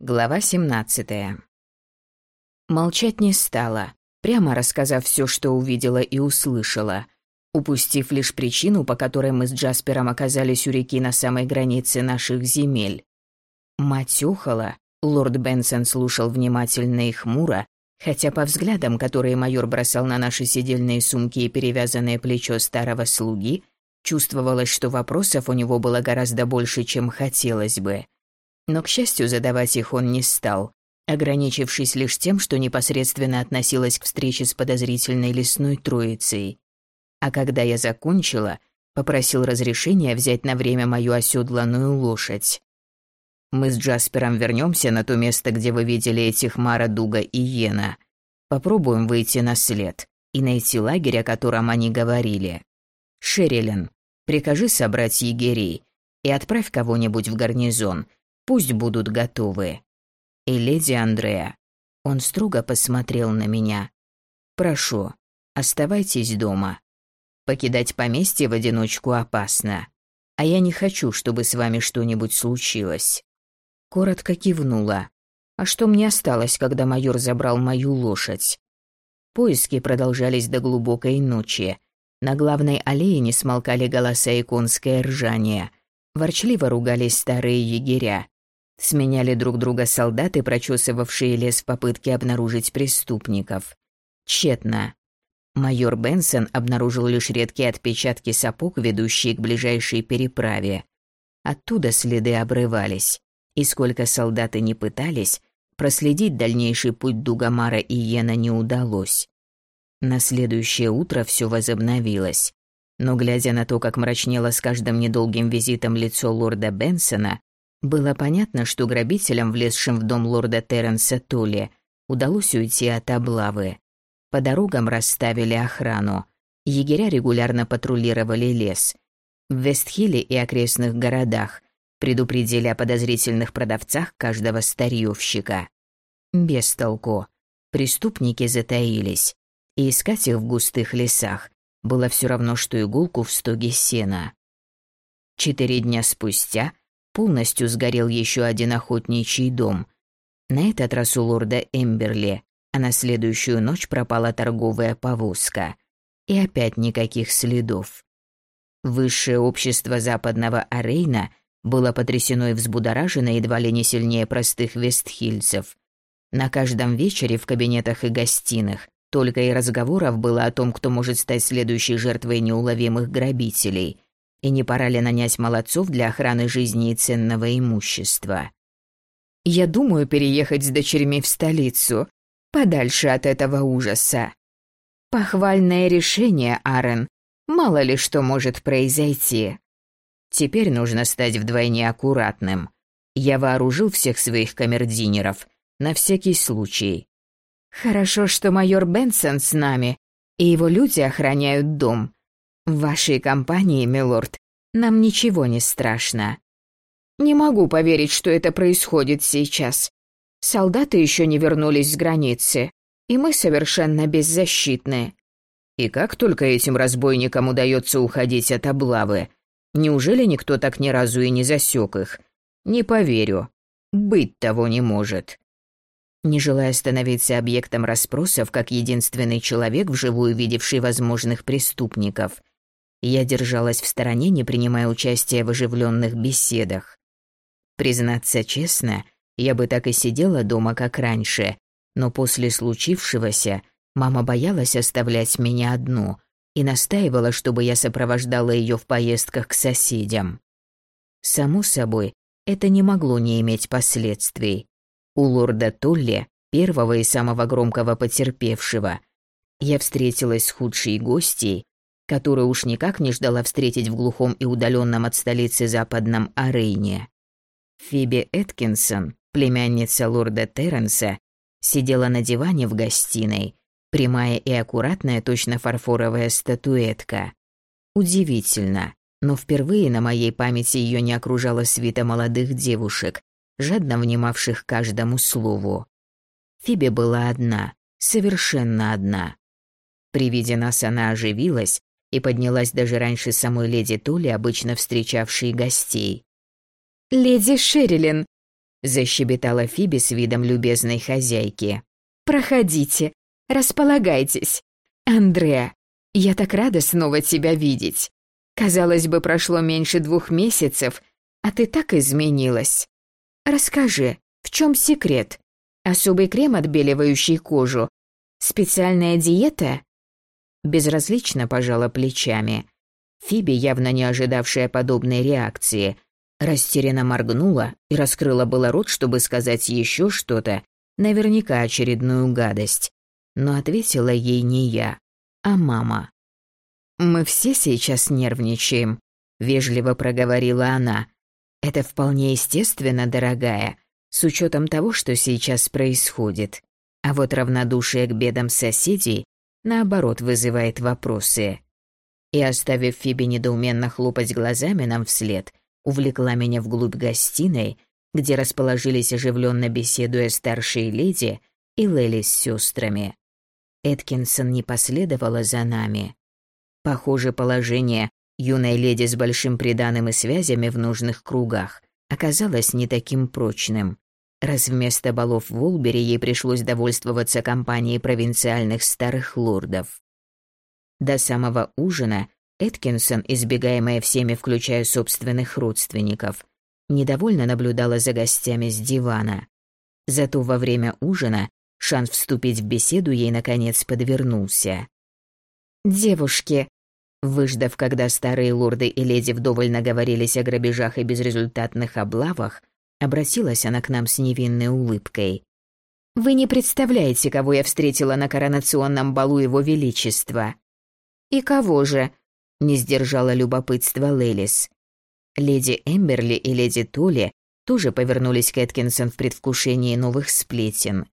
Глава 17. Молчать не стала, прямо рассказав все, что увидела и услышала, упустив лишь причину, по которой мы с Джаспером оказались у реки на самой границе наших земель. Мать ухала, лорд Бенсон слушал внимательно и хмуро, хотя по взглядам, которые майор бросал на наши сидельные сумки и перевязанное плечо старого слуги, чувствовалось, что вопросов у него было гораздо больше, чем хотелось бы. Но, к счастью, задавать их он не стал, ограничившись лишь тем, что непосредственно относилась к встрече с подозрительной лесной троицей. А когда я закончила, попросил разрешения взять на время мою оседланную лошадь. Мы с Джаспером вернемся на то место, где вы видели этих Мара, Дуга и Йена. Попробуем выйти на след и найти лагерь, о котором они говорили. Шерилен, прикажи собрать егерей и отправь кого-нибудь в гарнизон, Пусть будут готовы. И леди Андреа. Он строго посмотрел на меня. Прошу, оставайтесь дома. Покидать поместье в одиночку опасно. А я не хочу, чтобы с вами что-нибудь случилось. Коротко кивнула. А что мне осталось, когда майор забрал мою лошадь? Поиски продолжались до глубокой ночи. На главной аллее не смолкали голоса и конское ржание. Ворчливо ругались старые егеря. Сменяли друг друга солдаты, прочесывавшие лес в попытке обнаружить преступников. Тщетно. Майор Бенсон обнаружил лишь редкие отпечатки сапог, ведущие к ближайшей переправе. Оттуда следы обрывались, и сколько солдаты не пытались, проследить дальнейший путь Дугамара и Йена не удалось. На следующее утро все возобновилось. Но глядя на то, как мрачнело с каждым недолгим визитом лицо лорда Бенсона, было понятно, что грабителям, влезшим в дом лорда Терренса Толли, удалось уйти от облавы. По дорогам расставили охрану. Егеря регулярно патрулировали лес. В Вестхилле и окрестных городах предупредили о подозрительных продавцах каждого старьевщика. Без толку. Преступники затаились, и искать их в густых лесах было все равно, что иголку в стоге сена. Четыре дня спустя – полностью сгорел еще один охотничий дом. На этот раз у лорда Эмберли, а на следующую ночь пропала торговая повозка. И опять никаких следов. Высшее общество западного Арейна было потрясено и взбудоражено едва ли не сильнее простых вестхильцев. На каждом вечере в кабинетах и гостиных только и разговоров было о том, кто может стать следующей жертвой неуловимых грабителей – и не пора ли нанять молодцов для охраны жизни и ценного имущества? Я думаю переехать с дочерьми в столицу, подальше от этого ужаса. Похвальное решение, Арен. Мало ли что может произойти. Теперь нужно стать вдвойне аккуратным. Я вооружил всех своих камердинеров на всякий случай. Хорошо, что майор Бенсон с нами, и его люди охраняют дом. В вашей компании, милорд, нам ничего не страшно. Не могу поверить, что это происходит сейчас. Солдаты еще не вернулись с границы, и мы совершенно беззащитны. И как только этим разбойникам удается уходить от облавы? Неужели никто так ни разу и не засек их? Не поверю. Быть того не может. Не желая становиться объектом расспросов, как единственный человек, вживую видевший возможных преступников – я держалась в стороне, не принимая участия в оживленных беседах. Признаться честно, я бы так и сидела дома, как раньше, но после случившегося мама боялась оставлять меня одну и настаивала, чтобы я сопровождала ее в поездках к соседям. Само собой, это не могло не иметь последствий. У лорда Толли, первого и самого громкого потерпевшего, я встретилась с худшей гостьей, которую уж никак не ждала встретить в глухом и удаленном от столицы западном Арейне. Фиби Эткинсон, племянница лорда Терренса, сидела на диване в гостиной, прямая и аккуратная, точно фарфоровая статуэтка. Удивительно, но впервые на моей памяти ее не окружала свита молодых девушек, жадно внимавших каждому слову. Фиби была одна, совершенно одна. При виде нас она оживилась, и поднялась даже раньше самой леди Тули, обычно встречавшей гостей. «Леди Шерилин, защебетала Фиби с видом любезной хозяйки. «Проходите, располагайтесь. Андреа, я так рада снова тебя видеть. Казалось бы, прошло меньше двух месяцев, а ты так изменилась. Расскажи, в чем секрет? Особый крем, отбеливающий кожу? Специальная диета?» Безразлично пожала плечами. Фиби, явно не ожидавшая подобной реакции, растерянно моргнула и раскрыла было рот, чтобы сказать еще что-то, наверняка очередную гадость. Но ответила ей не я, а мама. «Мы все сейчас нервничаем», — вежливо проговорила она. «Это вполне естественно, дорогая, с учетом того, что сейчас происходит. А вот равнодушие к бедам соседей, наоборот, вызывает вопросы». И, оставив Фиби недоуменно хлопать глазами нам вслед, увлекла меня вглубь гостиной, где расположились оживленно беседуя старшие леди и Лели с сестрами. Эткинсон не последовала за нами. Похоже, положение юной леди с большим приданым и связями в нужных кругах оказалось не таким прочным, раз вместо балов в Улбери ей пришлось довольствоваться компанией провинциальных старых лордов. До самого ужина Эткинсон, избегаемая всеми, включая собственных родственников, недовольно наблюдала за гостями с дивана. Зато во время ужина шанс вступить в беседу ей наконец подвернулся. «Девушки, Выждав, когда старые лорды и леди вдоволь наговорились о грабежах и безрезультатных облавах, обратилась она к нам с невинной улыбкой. «Вы не представляете, кого я встретила на коронационном балу Его Величества». «И кого же?» — не сдержала любопытства Лелис. Леди Эмберли и леди Толли тоже повернулись к Эткинсон в предвкушении новых сплетен.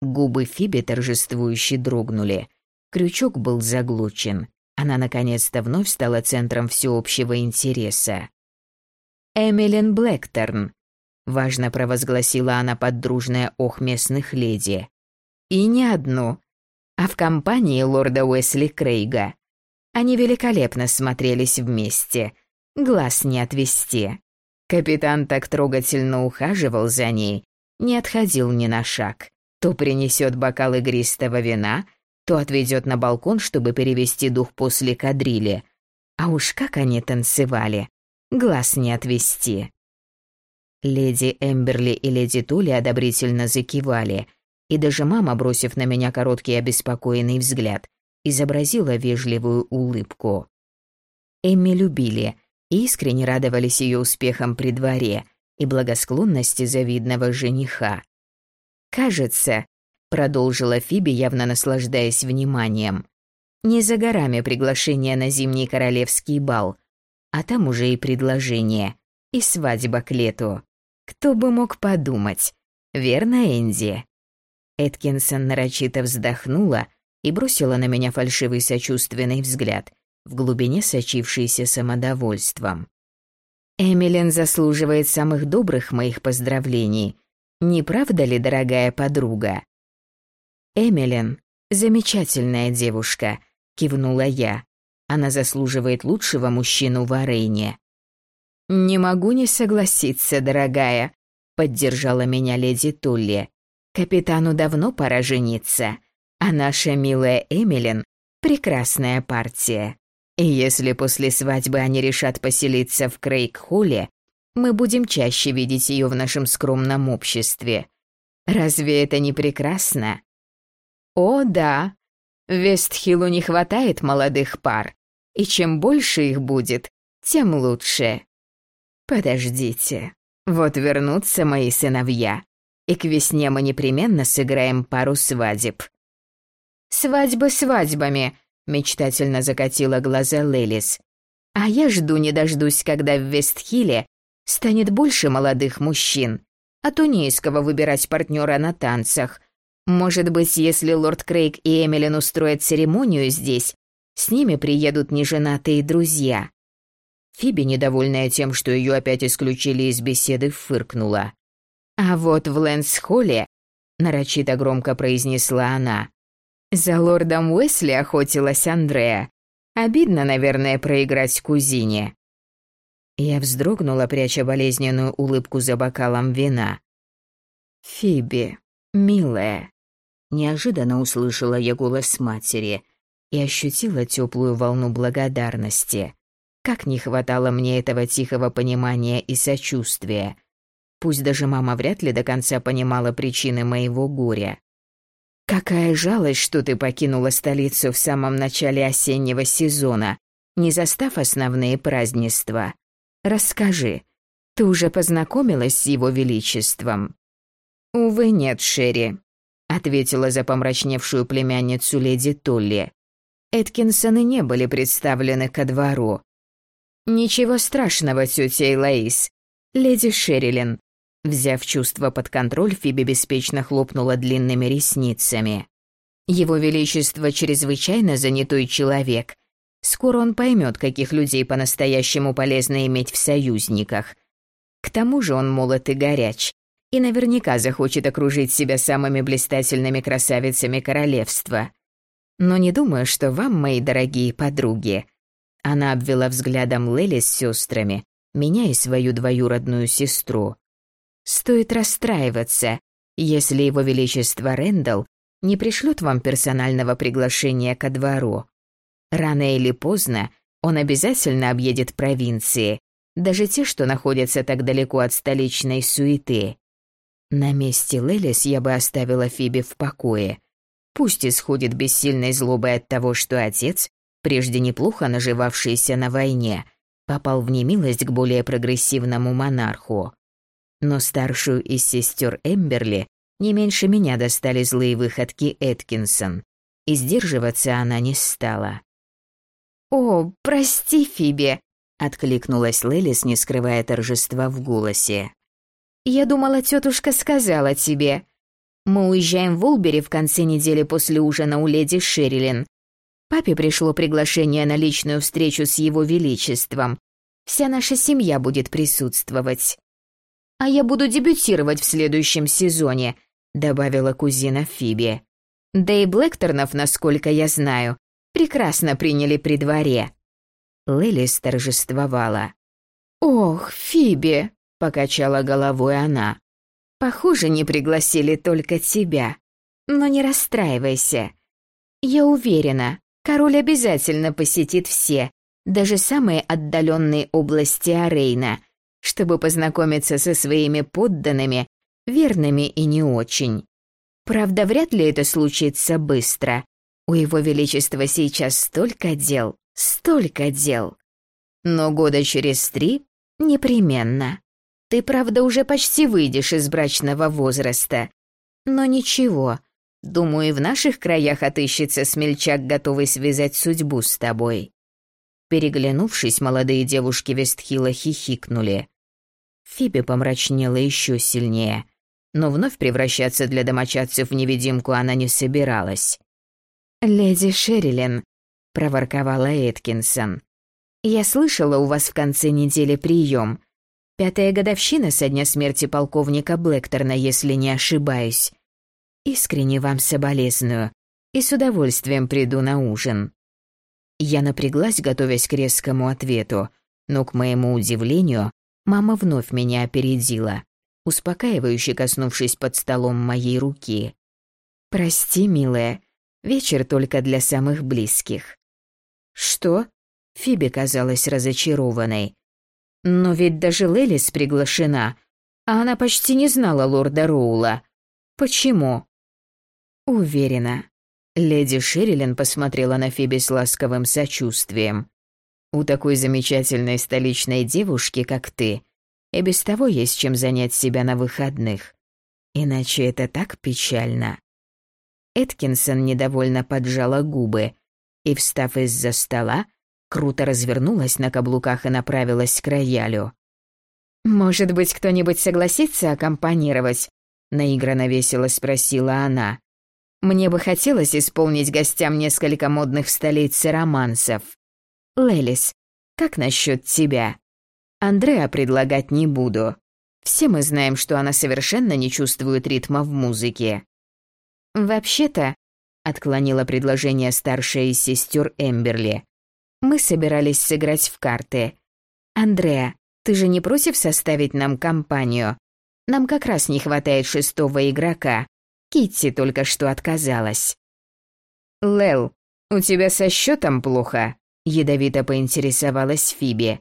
Губы Фиби торжествующе дрогнули. Крючок был заглучен. Она наконец-то вновь стала центром всеобщего интереса. «Эмилин Блэкторн», — важно провозгласила она под дружное ох местных леди. «И не одну, а в компании лорда Уэсли Крейга. Они великолепно смотрелись вместе, глаз не отвести. Капитан так трогательно ухаживал за ней, не отходил ни на шаг. То принесет бокал игристого вина — то отведет на балкон, чтобы перевести дух после кадрили. А уж как они танцевали, глаз не отвести. Леди Эмберли и леди Тули одобрительно закивали, и даже мама, бросив на меня короткий обеспокоенный взгляд, изобразила вежливую улыбку. Эмми любили и искренне радовались ее успехам при дворе и благосклонности завидного жениха. Кажется, продолжила Фиби, явно наслаждаясь вниманием. Не за горами приглашение на зимний королевский бал, а там уже и предложение, и свадьба к лету. Кто бы мог подумать? Верно, Энди? Эткинсон нарочито вздохнула и бросила на меня фальшивый сочувственный взгляд, в глубине сочившийся самодовольством. Эмилин заслуживает самых добрых моих поздравлений. Не правда ли, дорогая подруга? «Эмилин, замечательная девушка», — кивнула я. «Она заслуживает лучшего мужчину в арене». «Не могу не согласиться, дорогая», — поддержала меня леди Тулли. «Капитану давно пора жениться, а наша милая Эмилин — прекрасная партия. И если после свадьбы они решат поселиться в Крейг-Холле, мы будем чаще видеть ее в нашем скромном обществе. Разве это не прекрасно?» О, да. Вестхилу не хватает молодых пар, и чем больше их будет, тем лучше. Подождите, вот вернутся мои сыновья, и к весне мы непременно сыграем пару свадеб. Свадьбы свадьбами, мечтательно закатила глаза Лелис. А я жду не дождусь, когда в Вестхиле станет больше молодых мужчин, а то не из кого выбирать партнера на танцах, может быть, если лорд Крейг и Эмилин устроят церемонию здесь, с ними приедут неженатые друзья. Фиби, недовольная тем, что ее опять исключили из беседы, фыркнула. А вот в Лэнс-Холле, нарочито громко произнесла она, за лордом Уэсли охотилась Андрея. Обидно, наверное, проиграть кузине. Я вздрогнула, пряча болезненную улыбку за бокалом вина. «Фиби, милая», — неожиданно услышала я голос матери и ощутила теплую волну благодарности. Как не хватало мне этого тихого понимания и сочувствия. Пусть даже мама вряд ли до конца понимала причины моего горя. «Какая жалость, что ты покинула столицу в самом начале осеннего сезона, не застав основные празднества. Расскажи, ты уже познакомилась с его величеством?» «Увы, нет, Шерри», — ответила за помрачневшую племянницу леди Толли. Эткинсоны не были представлены ко двору. «Ничего страшного, тетя Элоиз. Леди Шерилин, Взяв чувство под контроль, Фиби беспечно хлопнула длинными ресницами. Его Величество чрезвычайно занятой человек. Скоро он поймет, каких людей по-настоящему полезно иметь в союзниках. К тому же он молод и горяч, и наверняка захочет окружить себя самыми блистательными красавицами королевства. Но не думаю, что вам, мои дорогие подруги. Она обвела взглядом Лели с сестрами, меня и свою двоюродную сестру. Стоит расстраиваться, если его величество Рэндалл не пришлют вам персонального приглашения ко двору. Рано или поздно он обязательно объедет провинции, даже те, что находятся так далеко от столичной суеты. На месте Лелис я бы оставила Фиби в покое. Пусть исходит бессильной злобой от того, что отец, прежде неплохо наживавшийся на войне, попал в немилость к более прогрессивному монарху. Но старшую из сестер Эмберли не меньше меня достали злые выходки Эткинсон, и сдерживаться она не стала. «О, прости, Фиби!» — откликнулась Лелис, не скрывая торжества в голосе. «Я думала, тетушка сказала тебе. Мы уезжаем в Улбери в конце недели после ужина у леди Шерилин. Папе пришло приглашение на личную встречу с его величеством. Вся наша семья будет присутствовать. «А я буду дебютировать в следующем сезоне», — добавила кузина Фиби. «Да и Блэкторнов, насколько я знаю, прекрасно приняли при дворе». Лилис торжествовала. «Ох, Фиби», — покачала головой она. «Похоже, не пригласили только тебя. Но не расстраивайся. Я уверена, король обязательно посетит все, даже самые отдаленные области Арейна, чтобы познакомиться со своими подданными, верными и не очень. Правда, вряд ли это случится быстро. У его величества сейчас столько дел, столько дел. Но года через три непременно. Ты, правда, уже почти выйдешь из брачного возраста. Но ничего, думаю, в наших краях отыщется смельчак, готовый связать судьбу с тобой. Переглянувшись, молодые девушки Вестхила хихикнули. Фиби помрачнела еще сильнее, но вновь превращаться для домочадцев в невидимку она не собиралась. «Леди Шерилин», — проворковала Эткинсон, — «я слышала, у вас в конце недели прием. Пятая годовщина со дня смерти полковника Блэкторна, если не ошибаюсь. Искренне вам соболезную и с удовольствием приду на ужин». Я напряглась, готовясь к резкому ответу, но, к моему удивлению, мама вновь меня опередила, успокаивающе коснувшись под столом моей руки. «Прости, милая, вечер только для самых близких». «Что?» — Фиби казалась разочарованной. «Но ведь даже Лелис приглашена, а она почти не знала лорда Роула. Почему?» «Уверена, Леди Шерилин посмотрела на Фиби с ласковым сочувствием. «У такой замечательной столичной девушки, как ты, и без того есть чем занять себя на выходных. Иначе это так печально». Эткинсон недовольно поджала губы и, встав из-за стола, круто развернулась на каблуках и направилась к роялю. «Может быть, кто-нибудь согласится аккомпанировать?» — наигранно весело спросила она. Мне бы хотелось исполнить гостям несколько модных в столице романсов. Лелис, как насчет тебя? Андреа предлагать не буду. Все мы знаем, что она совершенно не чувствует ритма в музыке. Вообще-то, отклонила предложение старшая из сестер Эмберли. Мы собирались сыграть в карты. Андреа, ты же не против составить нам компанию? Нам как раз не хватает шестого игрока. Китти только что отказалась». «Лэл, у тебя со счетом плохо?» — ядовито поинтересовалась Фиби.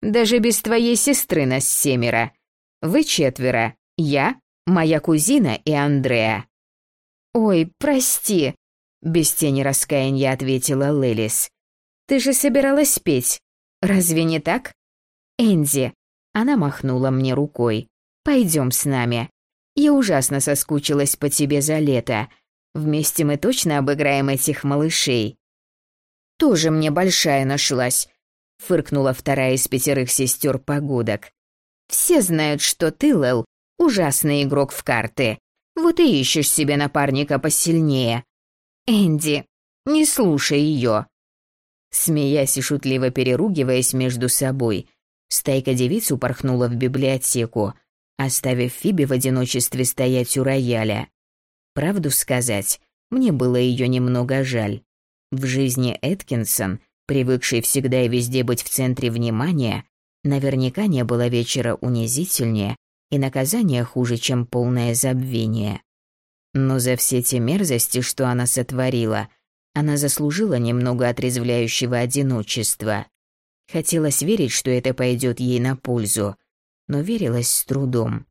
«Даже без твоей сестры нас семеро. Вы четверо. Я, моя кузина и Андреа». «Ой, прости», — без тени раскаяния ответила Лелис. «Ты же собиралась петь. Разве не так?» «Энди», — она махнула мне рукой. «Пойдем с нами. Я ужасно соскучилась по тебе за лето. Вместе мы точно обыграем этих малышей». «Тоже мне большая нашлась», — фыркнула вторая из пятерых сестер погодок. «Все знают, что ты, Лэл, ужасный игрок в карты. Вот и ищешь себе напарника посильнее. Энди, не слушай ее. Смеясь и шутливо переругиваясь между собой, стайка девиц упорхнула в библиотеку, оставив Фиби в одиночестве стоять у рояля. Правду сказать, мне было ее немного жаль. В жизни Эткинсон, привыкшей всегда и везде быть в центре внимания, наверняка не было вечера унизительнее и наказания хуже, чем полное забвение. Но за все те мерзости, что она сотворила, она заслужила немного отрезвляющего одиночества. Хотелось верить, что это пойдет ей на пользу, но верилось с трудом.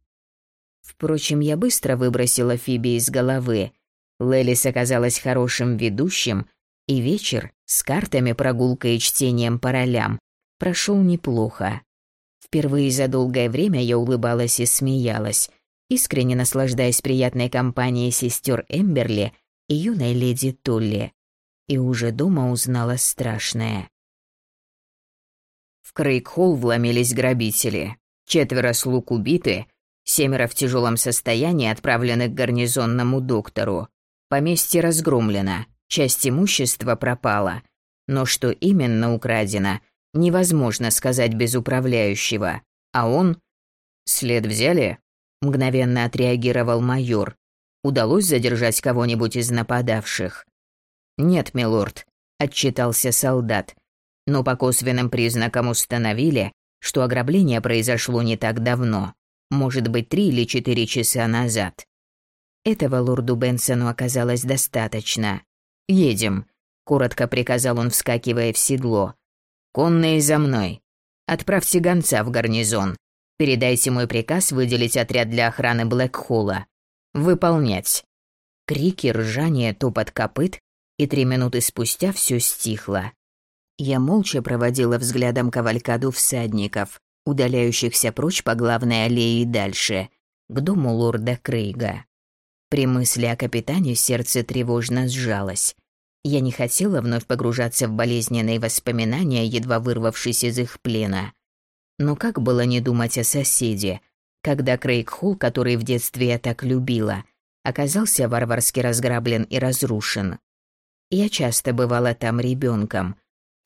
Впрочем, я быстро выбросила Фиби из головы. Лелис оказалась хорошим ведущим, и вечер с картами, прогулкой и чтением по ролям прошел неплохо. Впервые за долгое время я улыбалась и смеялась, искренне наслаждаясь приятной компанией сестер Эмберли и юной леди Тулли. И уже дома узнала страшное. В Крейг-Холл вломились грабители. Четверо слуг убиты, семеро в тяжелом состоянии отправлены к гарнизонному доктору. Поместье разгромлено, часть имущества пропала. Но что именно украдено, невозможно сказать без управляющего. А он... «След взяли?» — мгновенно отреагировал майор. «Удалось задержать кого-нибудь из нападавших?» «Нет, милорд», — отчитался солдат. «Но по косвенным признакам установили, что ограбление произошло не так давно, может быть, три или четыре часа назад». Этого лорду Бенсону оказалось достаточно. «Едем», — коротко приказал он, вскакивая в седло. «Конные за мной. Отправьте гонца в гарнизон. Передайте мой приказ выделить отряд для охраны Блэкхолла. Выполнять». Крики, ржание, топот копыт, и три минуты спустя все стихло. Я молча проводила взглядом кавалькаду всадников, удаляющихся прочь по главной аллее и дальше, к дому лорда Крейга. При мысли о капитане сердце тревожно сжалось. Я не хотела вновь погружаться в болезненные воспоминания, едва вырвавшись из их плена. Но как было не думать о соседе, когда Крейг Холл, который в детстве я так любила, оказался варварски разграблен и разрушен. Я часто бывала там ребенком.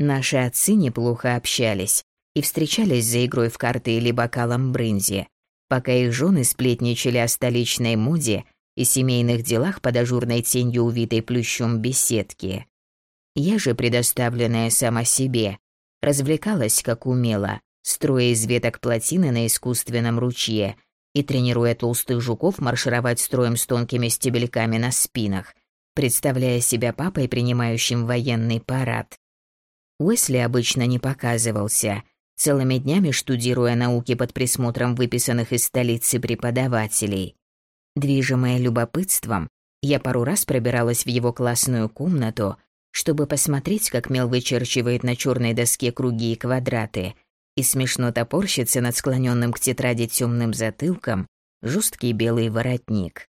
Наши отцы неплохо общались и встречались за игрой в карты или бокалом брынзи, пока их жены сплетничали о столичной моде и семейных делах под ажурной тенью увитой плющом беседки. Я же, предоставленная сама себе, развлекалась как умела, строя из веток плотины на искусственном ручье и тренируя толстых жуков маршировать строем с тонкими стебельками на спинах, представляя себя папой, принимающим военный парад. Уэсли обычно не показывался, целыми днями штудируя науки под присмотром выписанных из столицы преподавателей. Движимая любопытством, я пару раз пробиралась в его классную комнату, чтобы посмотреть, как Мел вычерчивает на черной доске круги и квадраты, и смешно топорщится над склоненным к тетради темным затылком жесткий белый воротник.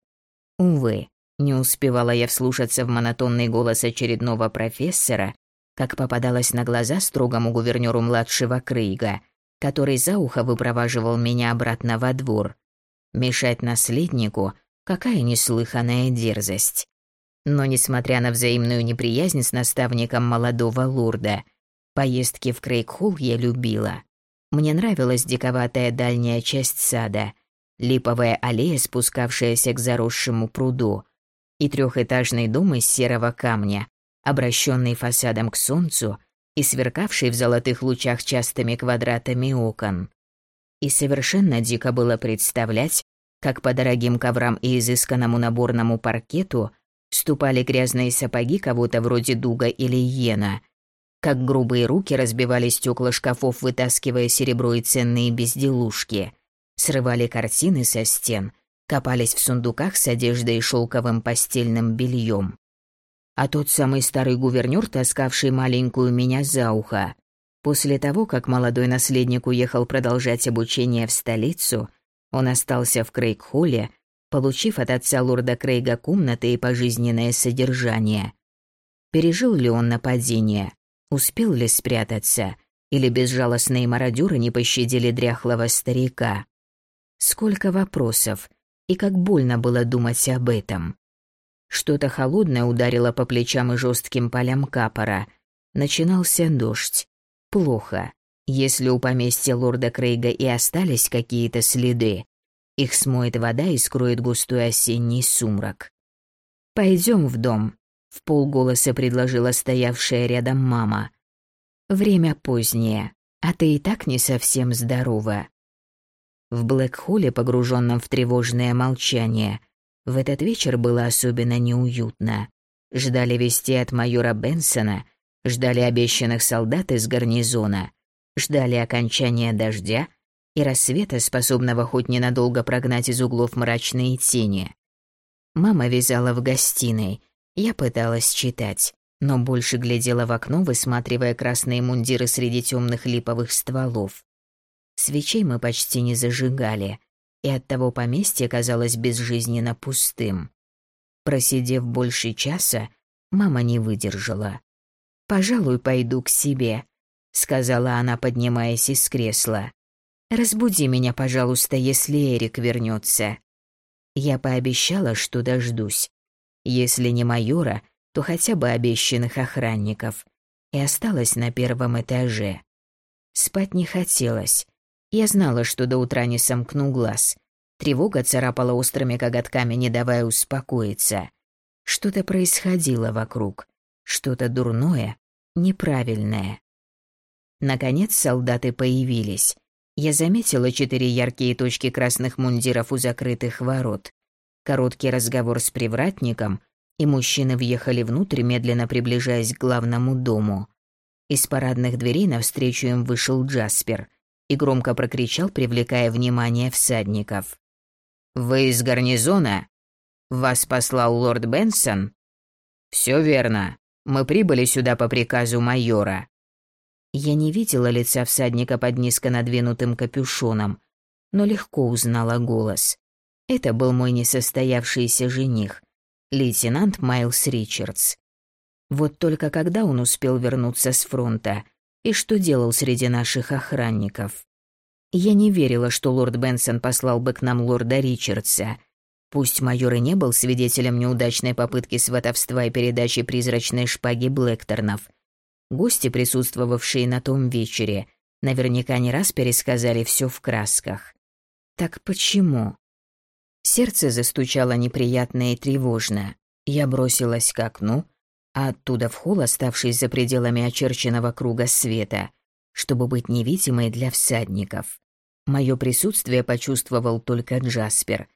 Увы, не успевала я вслушаться в монотонный голос очередного профессора, как попадалась на глаза строгому гувернёру младшего Крейга, который за ухо выпроваживал меня обратно во двор. Мешать наследнику – какая неслыханная дерзость. Но, несмотря на взаимную неприязнь с наставником молодого лорда, поездки в Крейг-Холл я любила. Мне нравилась диковатая дальняя часть сада, липовая аллея, спускавшаяся к заросшему пруду, и трехэтажный дом из серого камня, обращенный фасадом к солнцу и сверкавший в золотых лучах частыми квадратами окон. И совершенно дико было представлять, как по дорогим коврам и изысканному наборному паркету ступали грязные сапоги кого-то вроде Дуга или Йена, как грубые руки разбивали стекла шкафов, вытаскивая серебро и ценные безделушки, срывали картины со стен, копались в сундуках с одеждой и шелковым постельным бельем. А тот самый старый гувернер, таскавший маленькую меня за ухо, после того, как молодой наследник уехал продолжать обучение в столицу, он остался в Крейг-Холле, получив от отца лорда Крейга комнаты и пожизненное содержание. Пережил ли он нападение? Успел ли спрятаться? Или безжалостные мародеры не пощадили дряхлого старика? Сколько вопросов, и как больно было думать об этом. Что-то холодное ударило по плечам и жестким полям капора. Начинался дождь. Плохо. Если у поместья лорда Крейга и остались какие-то следы, их смоет вода и скроет густой осенний сумрак. Пойдем в дом», — в полголоса предложила стоявшая рядом мама. «Время позднее, а ты и так не совсем здорова». В Блэк-холле, погруженном в тревожное молчание, в этот вечер было особенно неуютно. Ждали вести от майора Бенсона, ждали обещанных солдат из гарнизона, ждали окончания дождя — и рассвета, способного хоть ненадолго прогнать из углов мрачные тени. Мама вязала в гостиной, я пыталась читать, но больше глядела в окно, высматривая красные мундиры среди темных липовых стволов. Свечей мы почти не зажигали, и оттого поместье казалось безжизненно пустым. Просидев больше часа, мама не выдержала. «Пожалуй, пойду к себе», — сказала она, поднимаясь из кресла. Разбуди меня, пожалуйста, если Эрик вернется. Я пообещала, что дождусь. Если не майора, то хотя бы обещанных охранников. И осталась на первом этаже. Спать не хотелось. Я знала, что до утра не сомкну глаз. Тревога царапала острыми коготками, не давая успокоиться. Что-то происходило вокруг. Что-то дурное, неправильное. Наконец солдаты появились. Я заметила четыре яркие точки красных мундиров у закрытых ворот. Короткий разговор с привратником, и мужчины въехали внутрь, медленно приближаясь к главному дому. Из парадных дверей навстречу им вышел Джаспер и громко прокричал, привлекая внимание всадников. «Вы из гарнизона? Вас послал лорд Бенсон?» «Все верно. Мы прибыли сюда по приказу майора. Я не видела лица всадника под низко надвинутым капюшоном, но легко узнала голос. Это был мой несостоявшийся жених, лейтенант Майлз Ричардс. Вот только когда он успел вернуться с фронта и что делал среди наших охранников? Я не верила, что лорд Бенсон послал бы к нам лорда Ричардса. Пусть майор и не был свидетелем неудачной попытки сватовства и передачи призрачной шпаги Блэкторнов – Гости, присутствовавшие на том вечере, наверняка не раз пересказали все в красках. Так почему? Сердце застучало неприятно и тревожно. Я бросилась к окну, а оттуда в холл, оставшись за пределами очерченного круга света, чтобы быть невидимой для всадников. Мое присутствие почувствовал только Джаспер.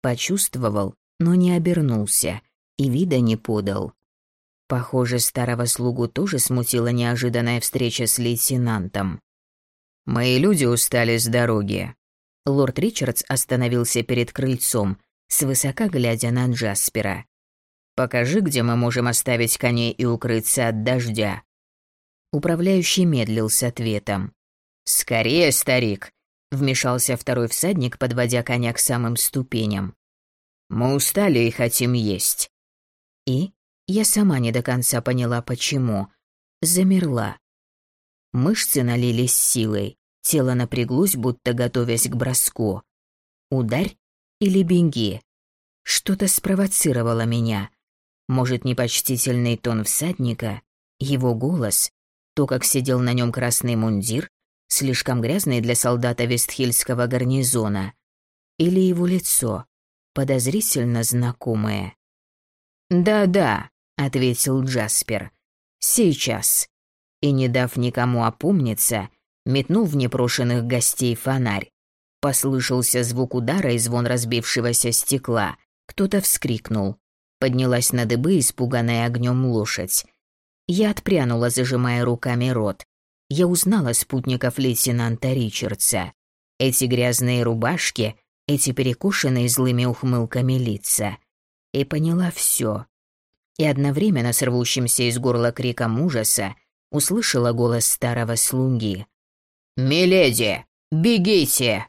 Почувствовал, но не обернулся и вида не подал. Похоже, старого слугу тоже смутила неожиданная встреча с лейтенантом. «Мои люди устали с дороги». Лорд Ричардс остановился перед крыльцом, свысока глядя на Джаспера. «Покажи, где мы можем оставить коней и укрыться от дождя». Управляющий медлил с ответом. «Скорее, старик!» — вмешался второй всадник, подводя коня к самым ступеням. «Мы устали и хотим есть». И я сама не до конца поняла, почему. Замерла. Мышцы налились силой, тело напряглось, будто готовясь к броску. Ударь или беги? Что-то спровоцировало меня. Может, непочтительный тон всадника, его голос, то, как сидел на нем красный мундир, слишком грязный для солдата Вестхильского гарнизона, или его лицо, подозрительно знакомое. «Да-да», ответил Джаспер. Сейчас. И не дав никому опомниться, метнул в непрошенных гостей фонарь. Послышался звук удара и звон разбившегося стекла. Кто-то вскрикнул. Поднялась на дыбы, испуганная огнем лошадь. Я отпрянула, зажимая руками рот. Я узнала спутников лейтенанта Ричардса. Эти грязные рубашки, эти перекушенные злыми ухмылками лица. И поняла все. И одновременно с рвущимся из горла криком ужаса услышала голос старого слуги. «Миледи, бегите!»